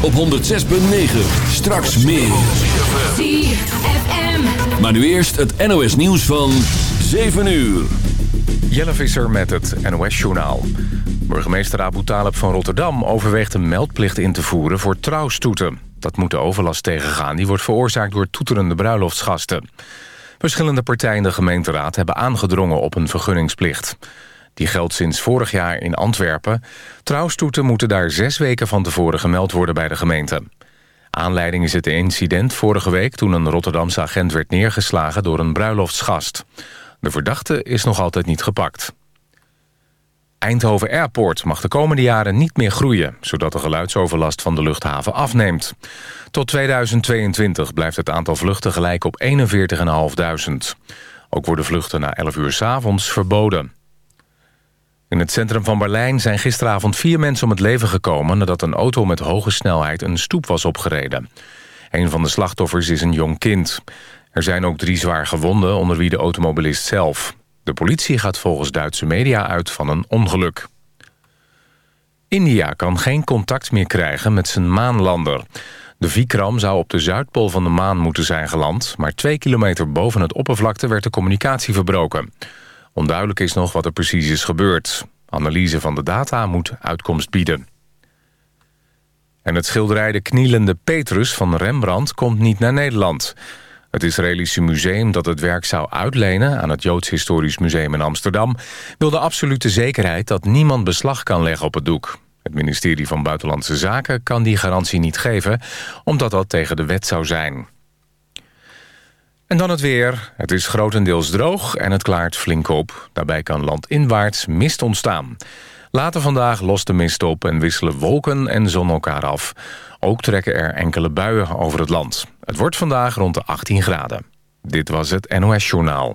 op 106.9. Straks meer. ZFM. Maar nu eerst het NOS nieuws van 7 uur. Jelle Visser met het NOS-journaal. Burgemeester Abu Talib van Rotterdam overweegt een meldplicht in te voeren voor trouwstoeten. Dat moet de overlast tegengaan. Die wordt veroorzaakt door toeterende bruiloftsgasten. Verschillende partijen in de gemeenteraad hebben aangedrongen op een vergunningsplicht. Die geldt sinds vorig jaar in Antwerpen. Trouwstoeten moeten daar zes weken van tevoren gemeld worden bij de gemeente. Aanleiding is het incident vorige week toen een Rotterdamse agent werd neergeslagen door een bruiloftsgast. De verdachte is nog altijd niet gepakt. Eindhoven Airport mag de komende jaren niet meer groeien... zodat de geluidsoverlast van de luchthaven afneemt. Tot 2022 blijft het aantal vluchten gelijk op 41.500. Ook worden vluchten na 11 uur s avonds verboden. In het centrum van Berlijn zijn gisteravond vier mensen om het leven gekomen... nadat een auto met hoge snelheid een stoep was opgereden. Een van de slachtoffers is een jong kind. Er zijn ook drie zwaar gewonden, onder wie de automobilist zelf. De politie gaat volgens Duitse media uit van een ongeluk. India kan geen contact meer krijgen met zijn maanlander. De Vikram zou op de zuidpool van de maan moeten zijn geland... maar twee kilometer boven het oppervlakte werd de communicatie verbroken. Onduidelijk is nog wat er precies is gebeurd. Analyse van de data moet uitkomst bieden. En het schilderij De Knielende Petrus van Rembrandt komt niet naar Nederland... Het Israëlische museum dat het werk zou uitlenen... aan het Joods Historisch Museum in Amsterdam... wil de absolute zekerheid dat niemand beslag kan leggen op het doek. Het ministerie van Buitenlandse Zaken kan die garantie niet geven... omdat dat tegen de wet zou zijn. En dan het weer. Het is grotendeels droog en het klaart flink op. Daarbij kan landinwaarts mist ontstaan. Later vandaag lost de mist op en wisselen wolken en zon elkaar af. Ook trekken er enkele buien over het land. Het wordt vandaag rond de 18 graden. Dit was het NOS Journaal.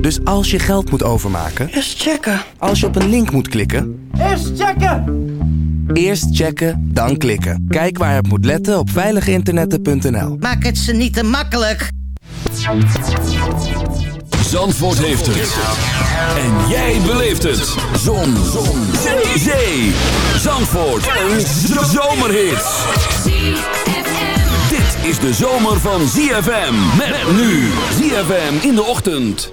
Dus als je geld moet overmaken, Eerst checken. als je op een link moet klikken, Eerst checken. eerst checken, dan klikken. Kijk waar het moet letten op veiligeinternetten.nl. Maak het ze niet te makkelijk. Zandvoort heeft het. En jij beleeft het. Zon. Zon. Zee. Zee. Zandvoort. Een zomerhit. Dit is de zomer van ZFM. Met nu. ZFM in de ochtend.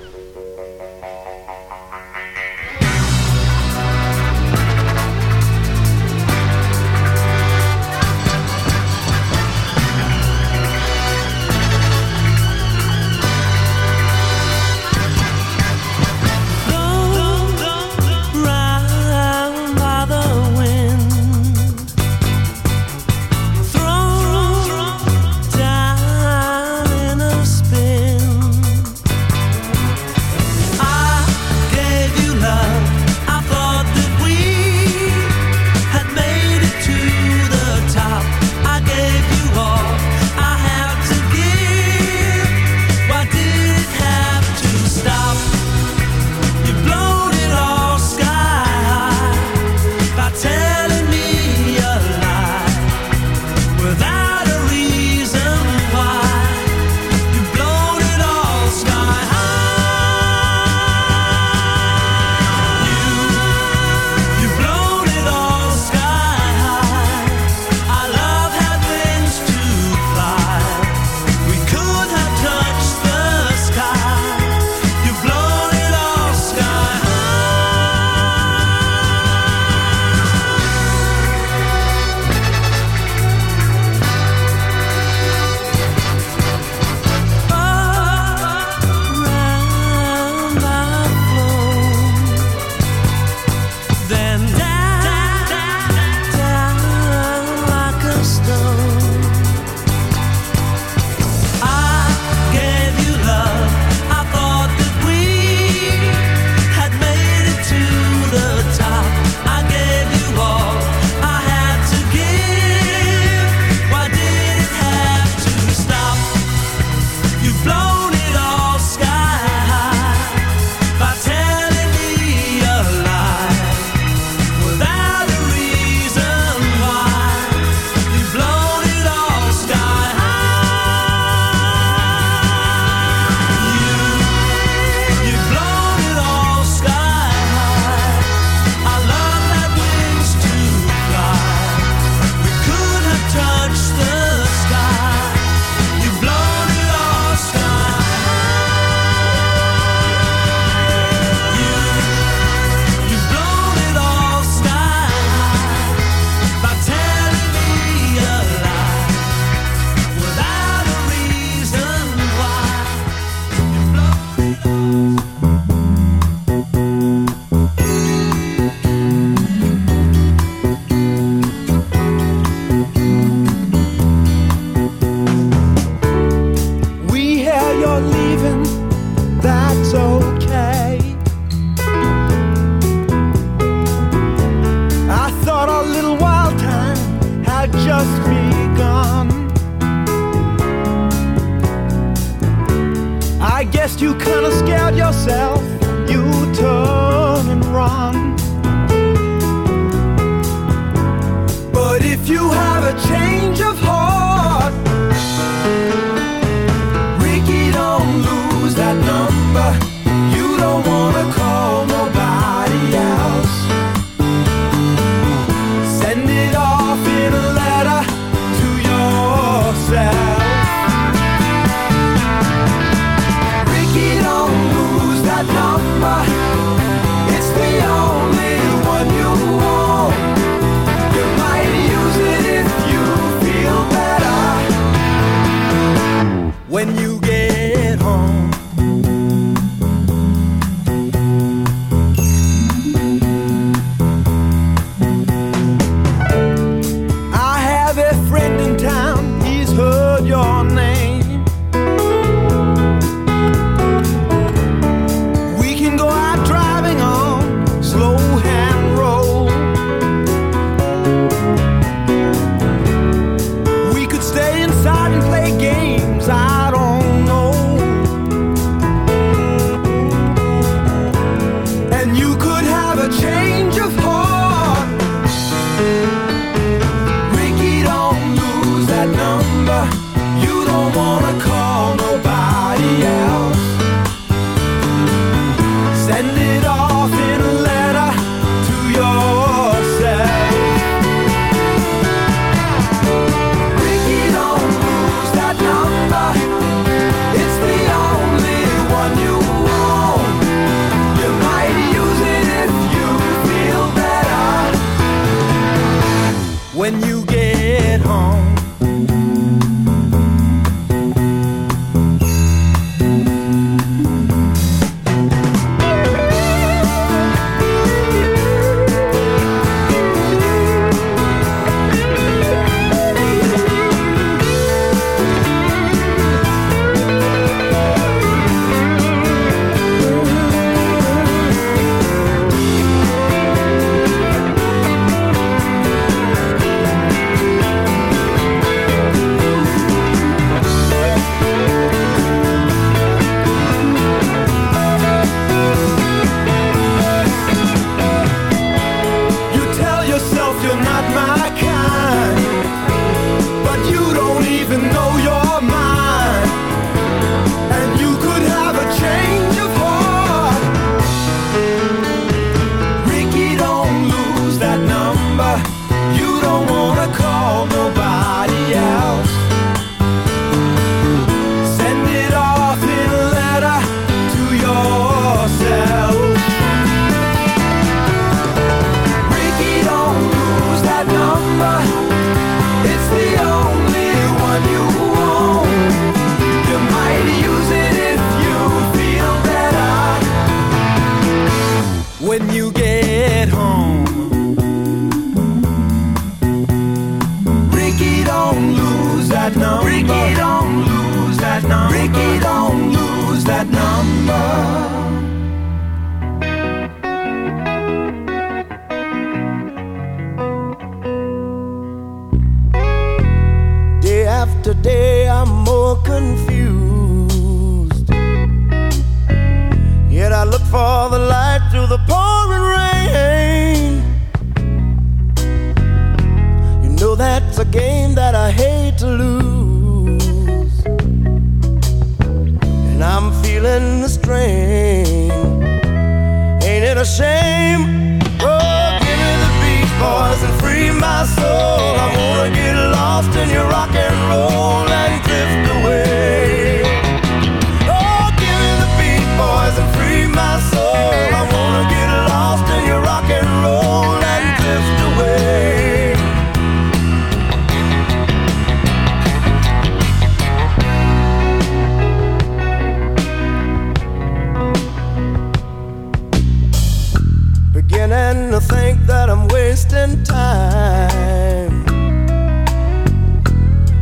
and to think that I'm wasting time.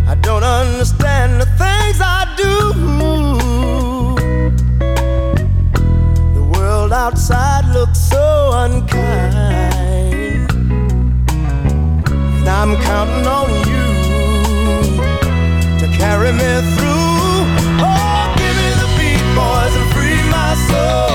I don't understand the things I do. The world outside looks so unkind. And I'm counting on you to carry me through. Oh, give me the beat, boys, and free my soul.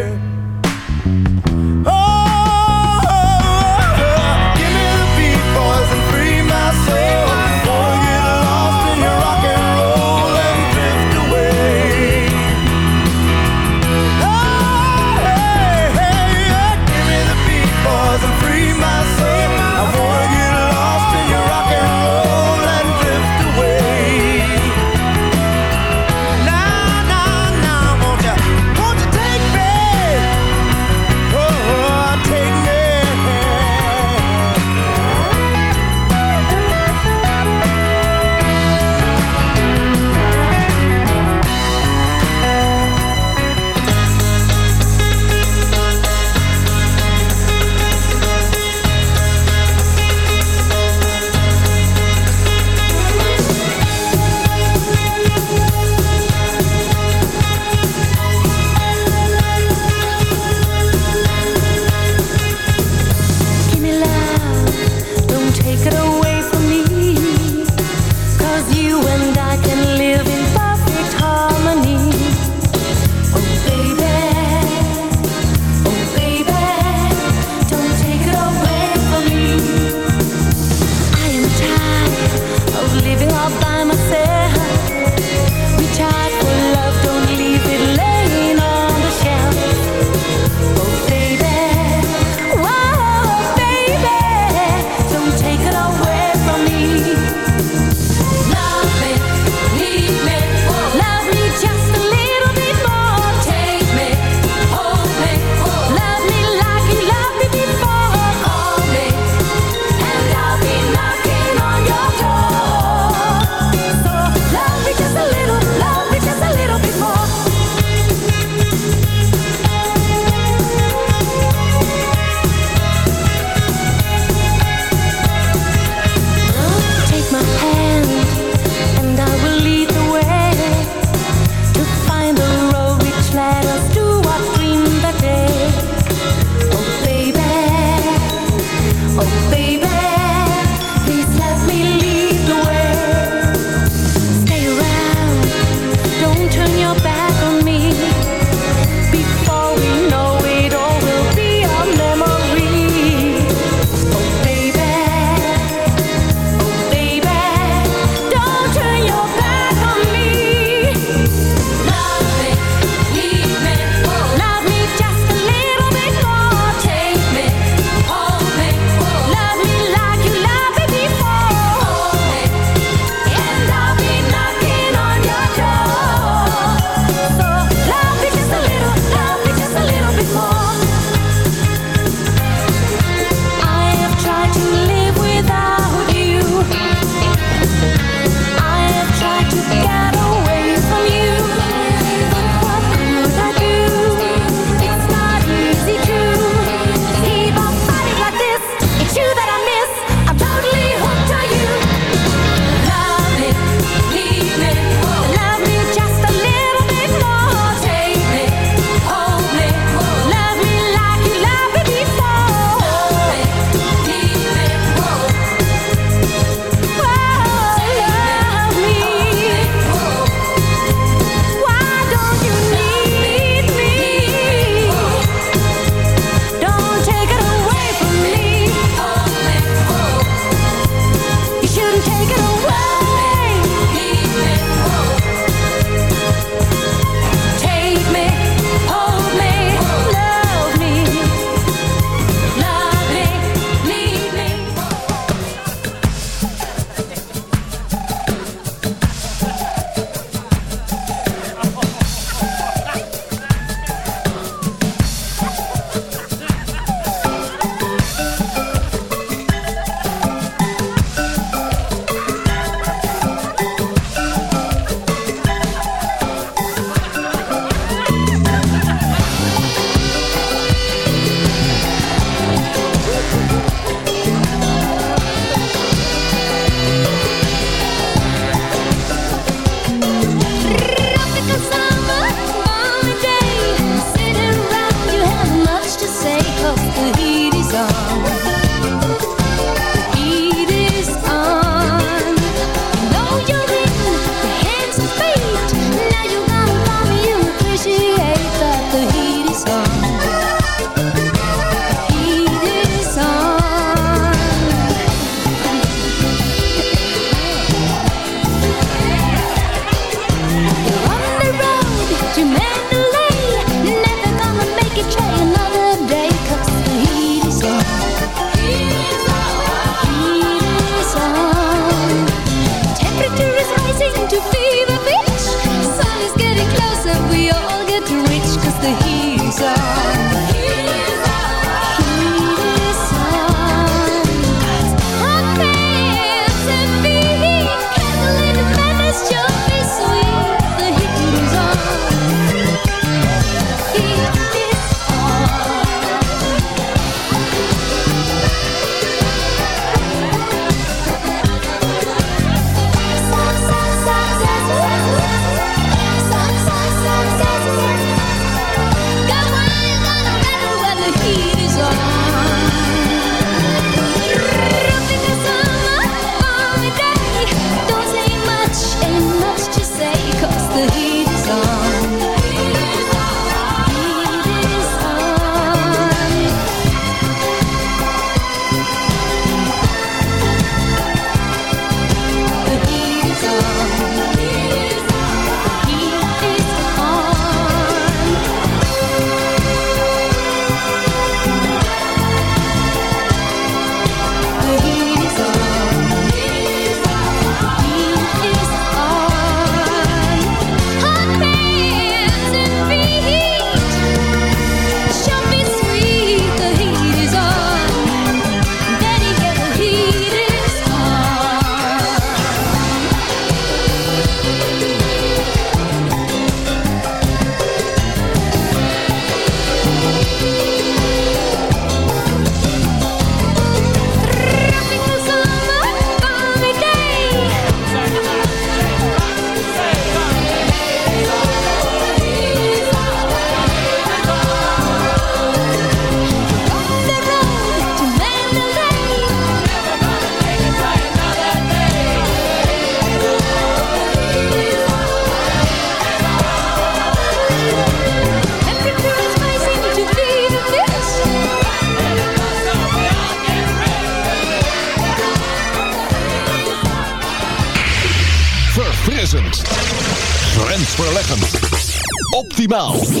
Bell.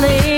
lonely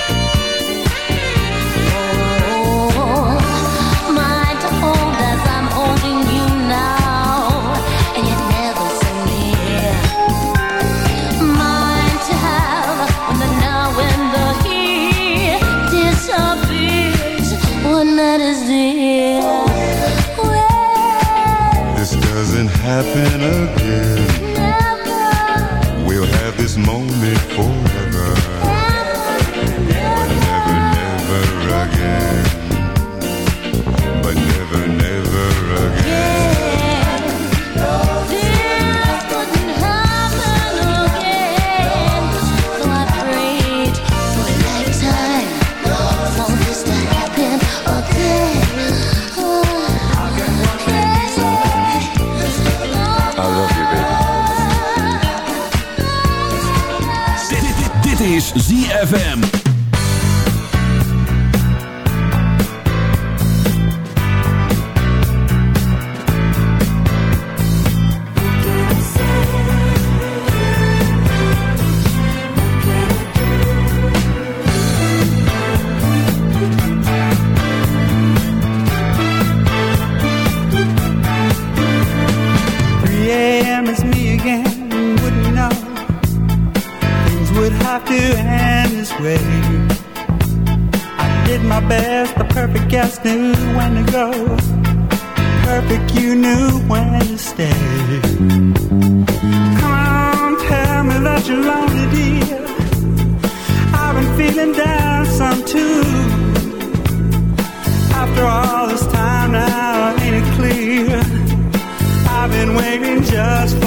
ZFM. you lonely, dear. I've been feeling down some too. After all this time now, ain't it clear? I've been waiting just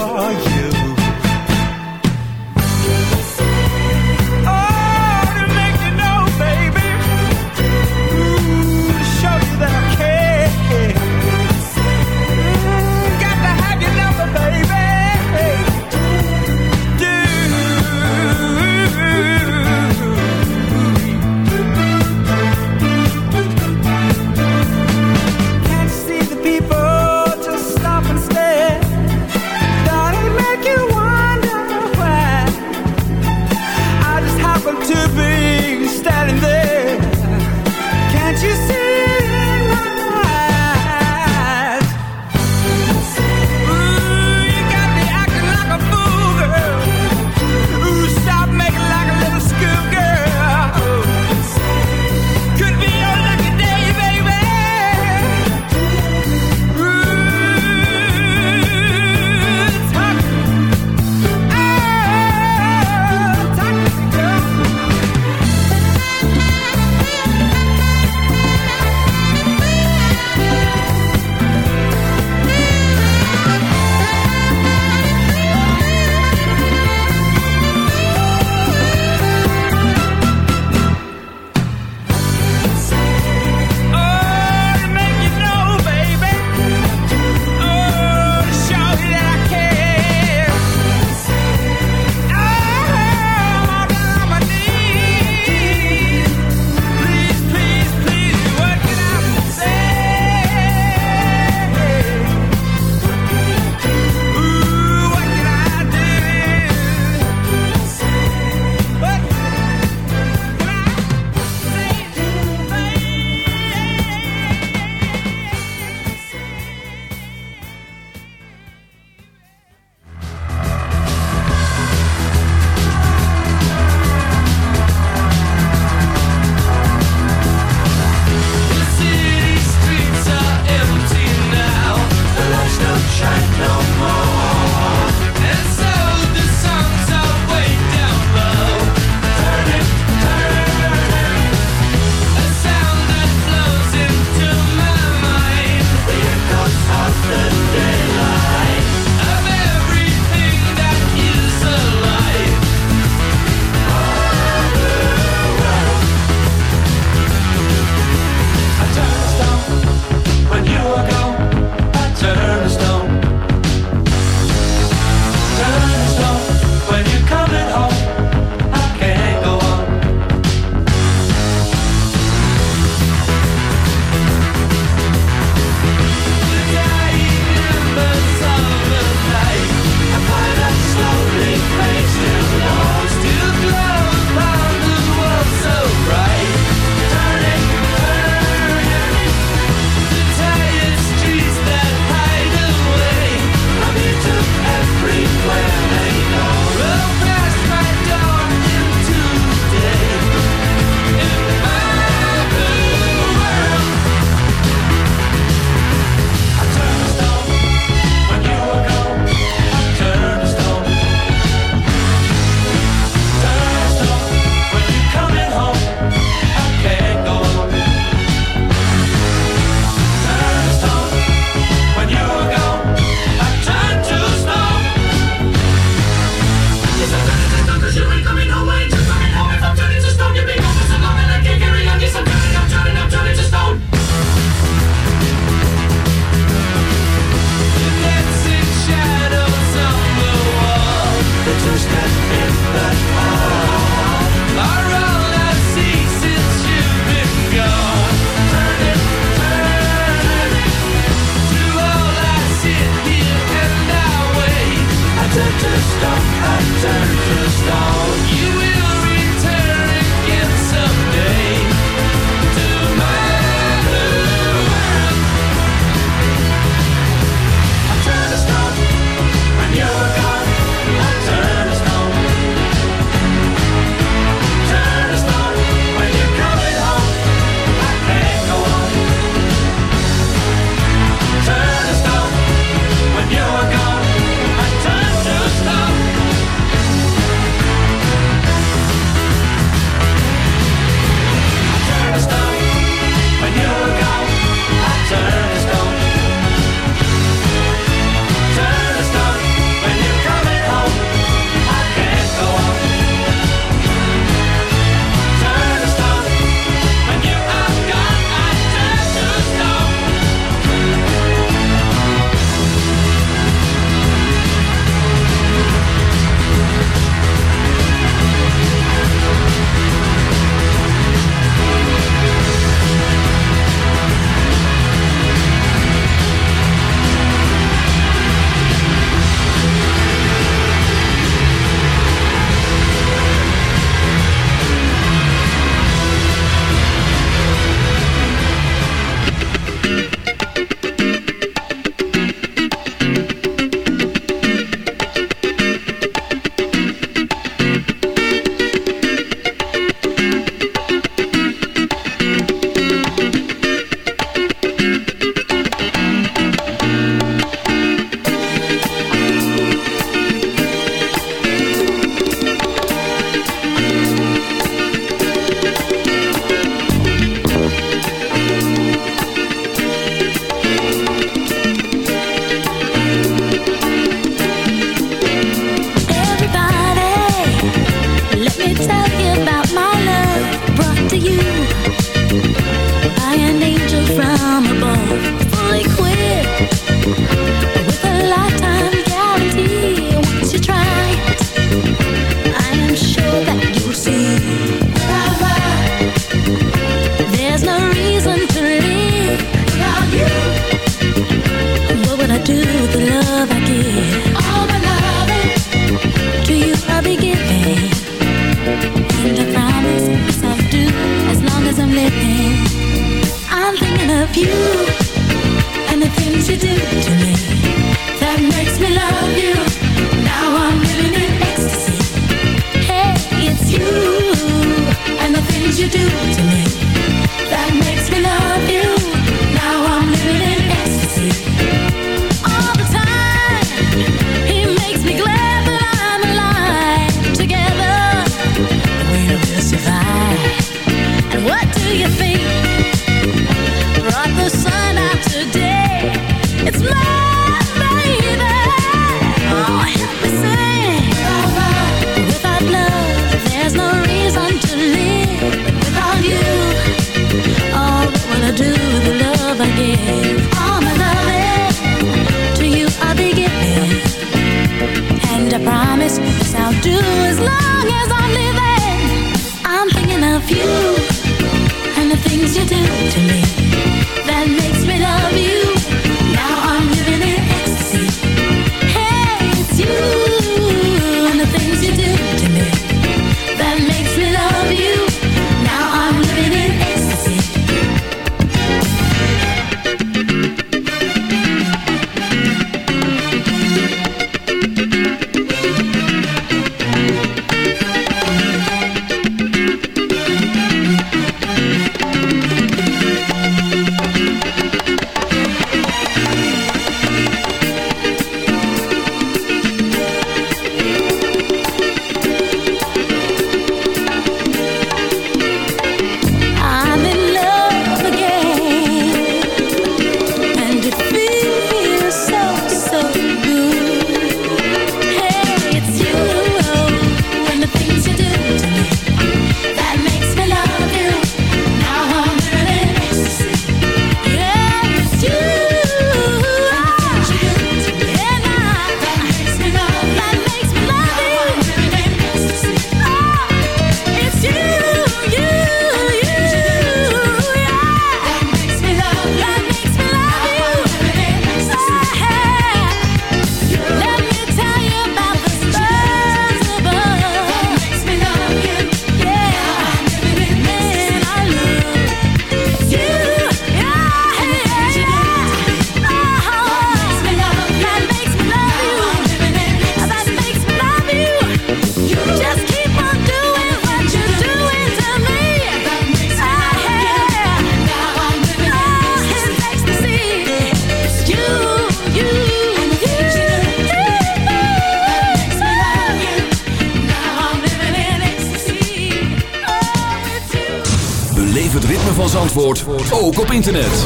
ook op internet.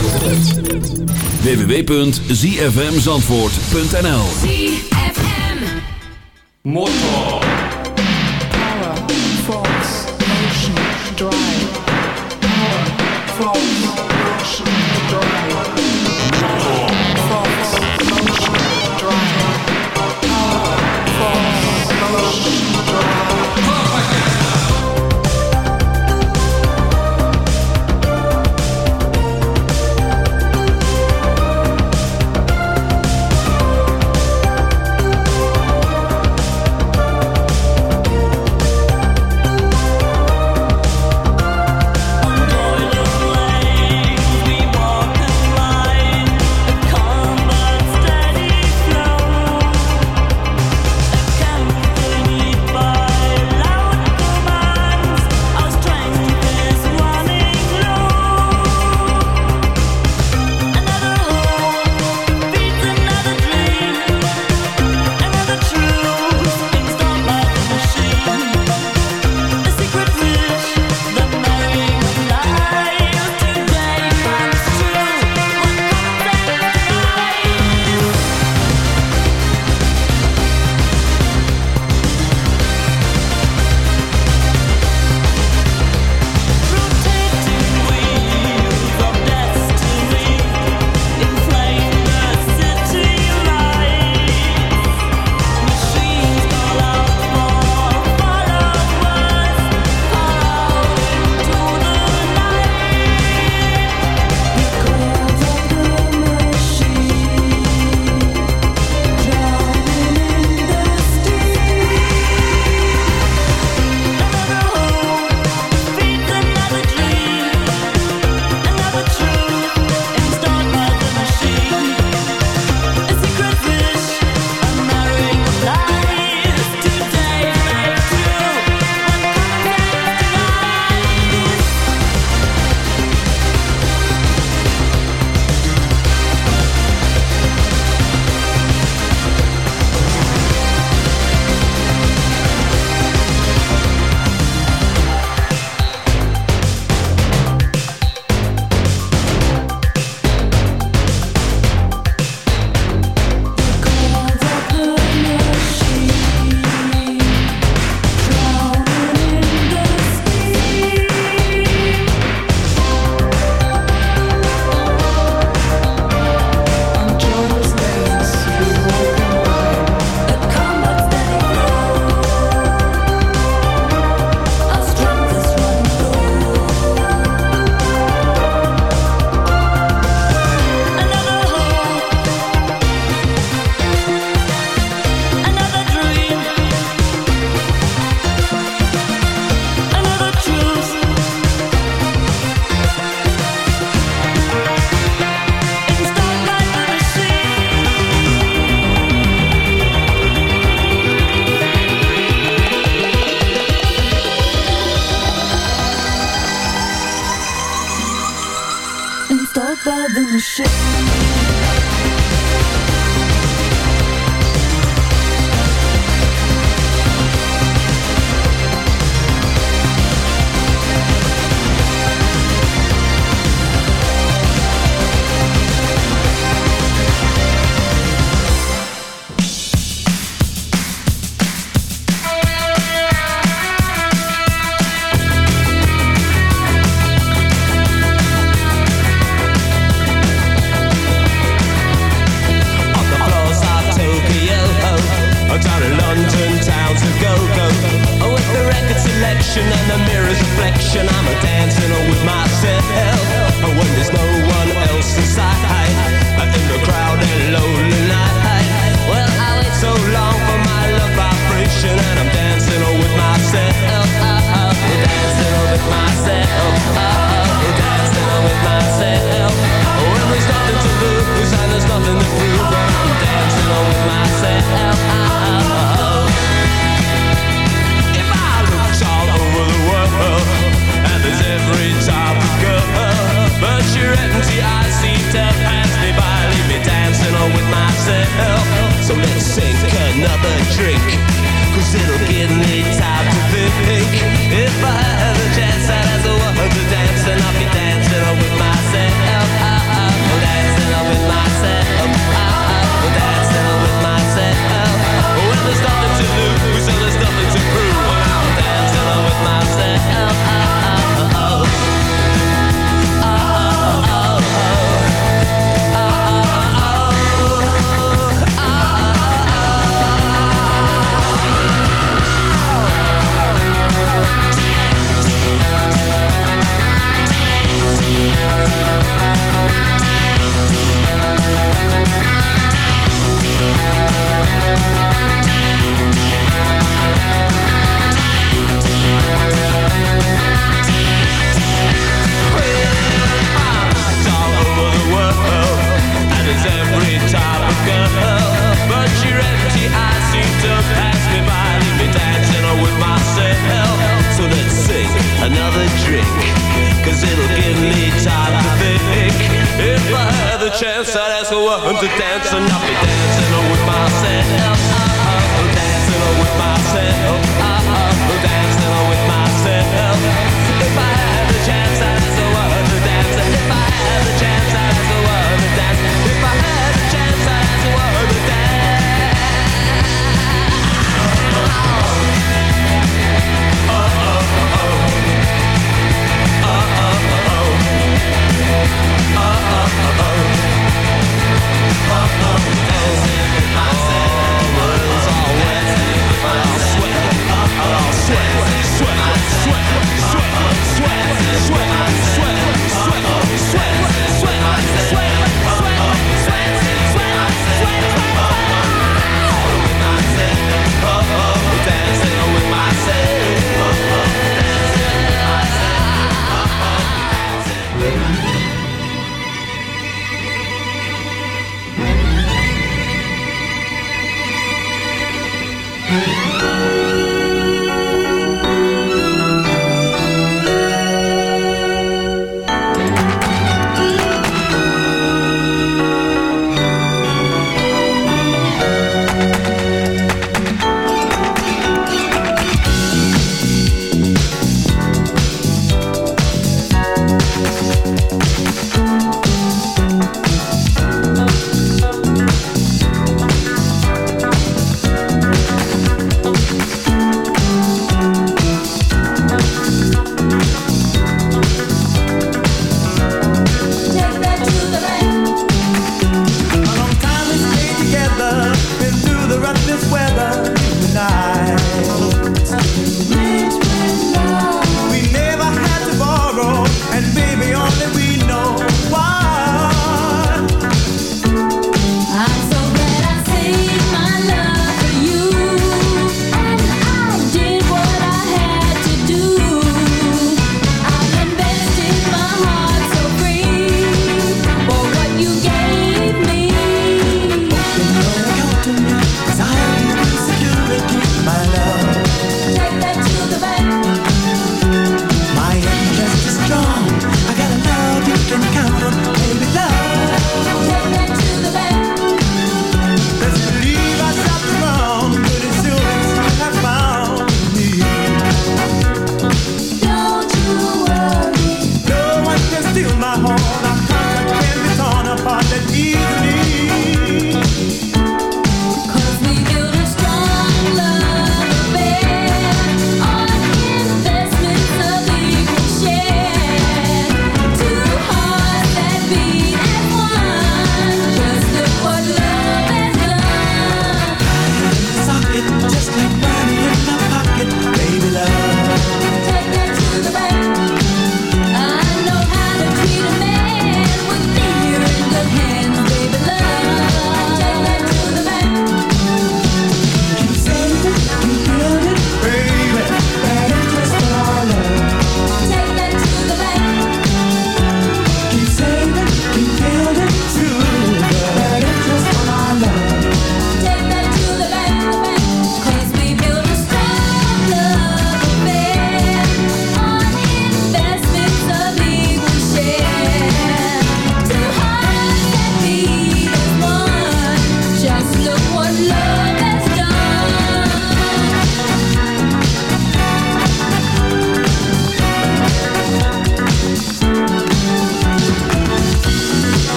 www.zfmzandvoort.nl Motor.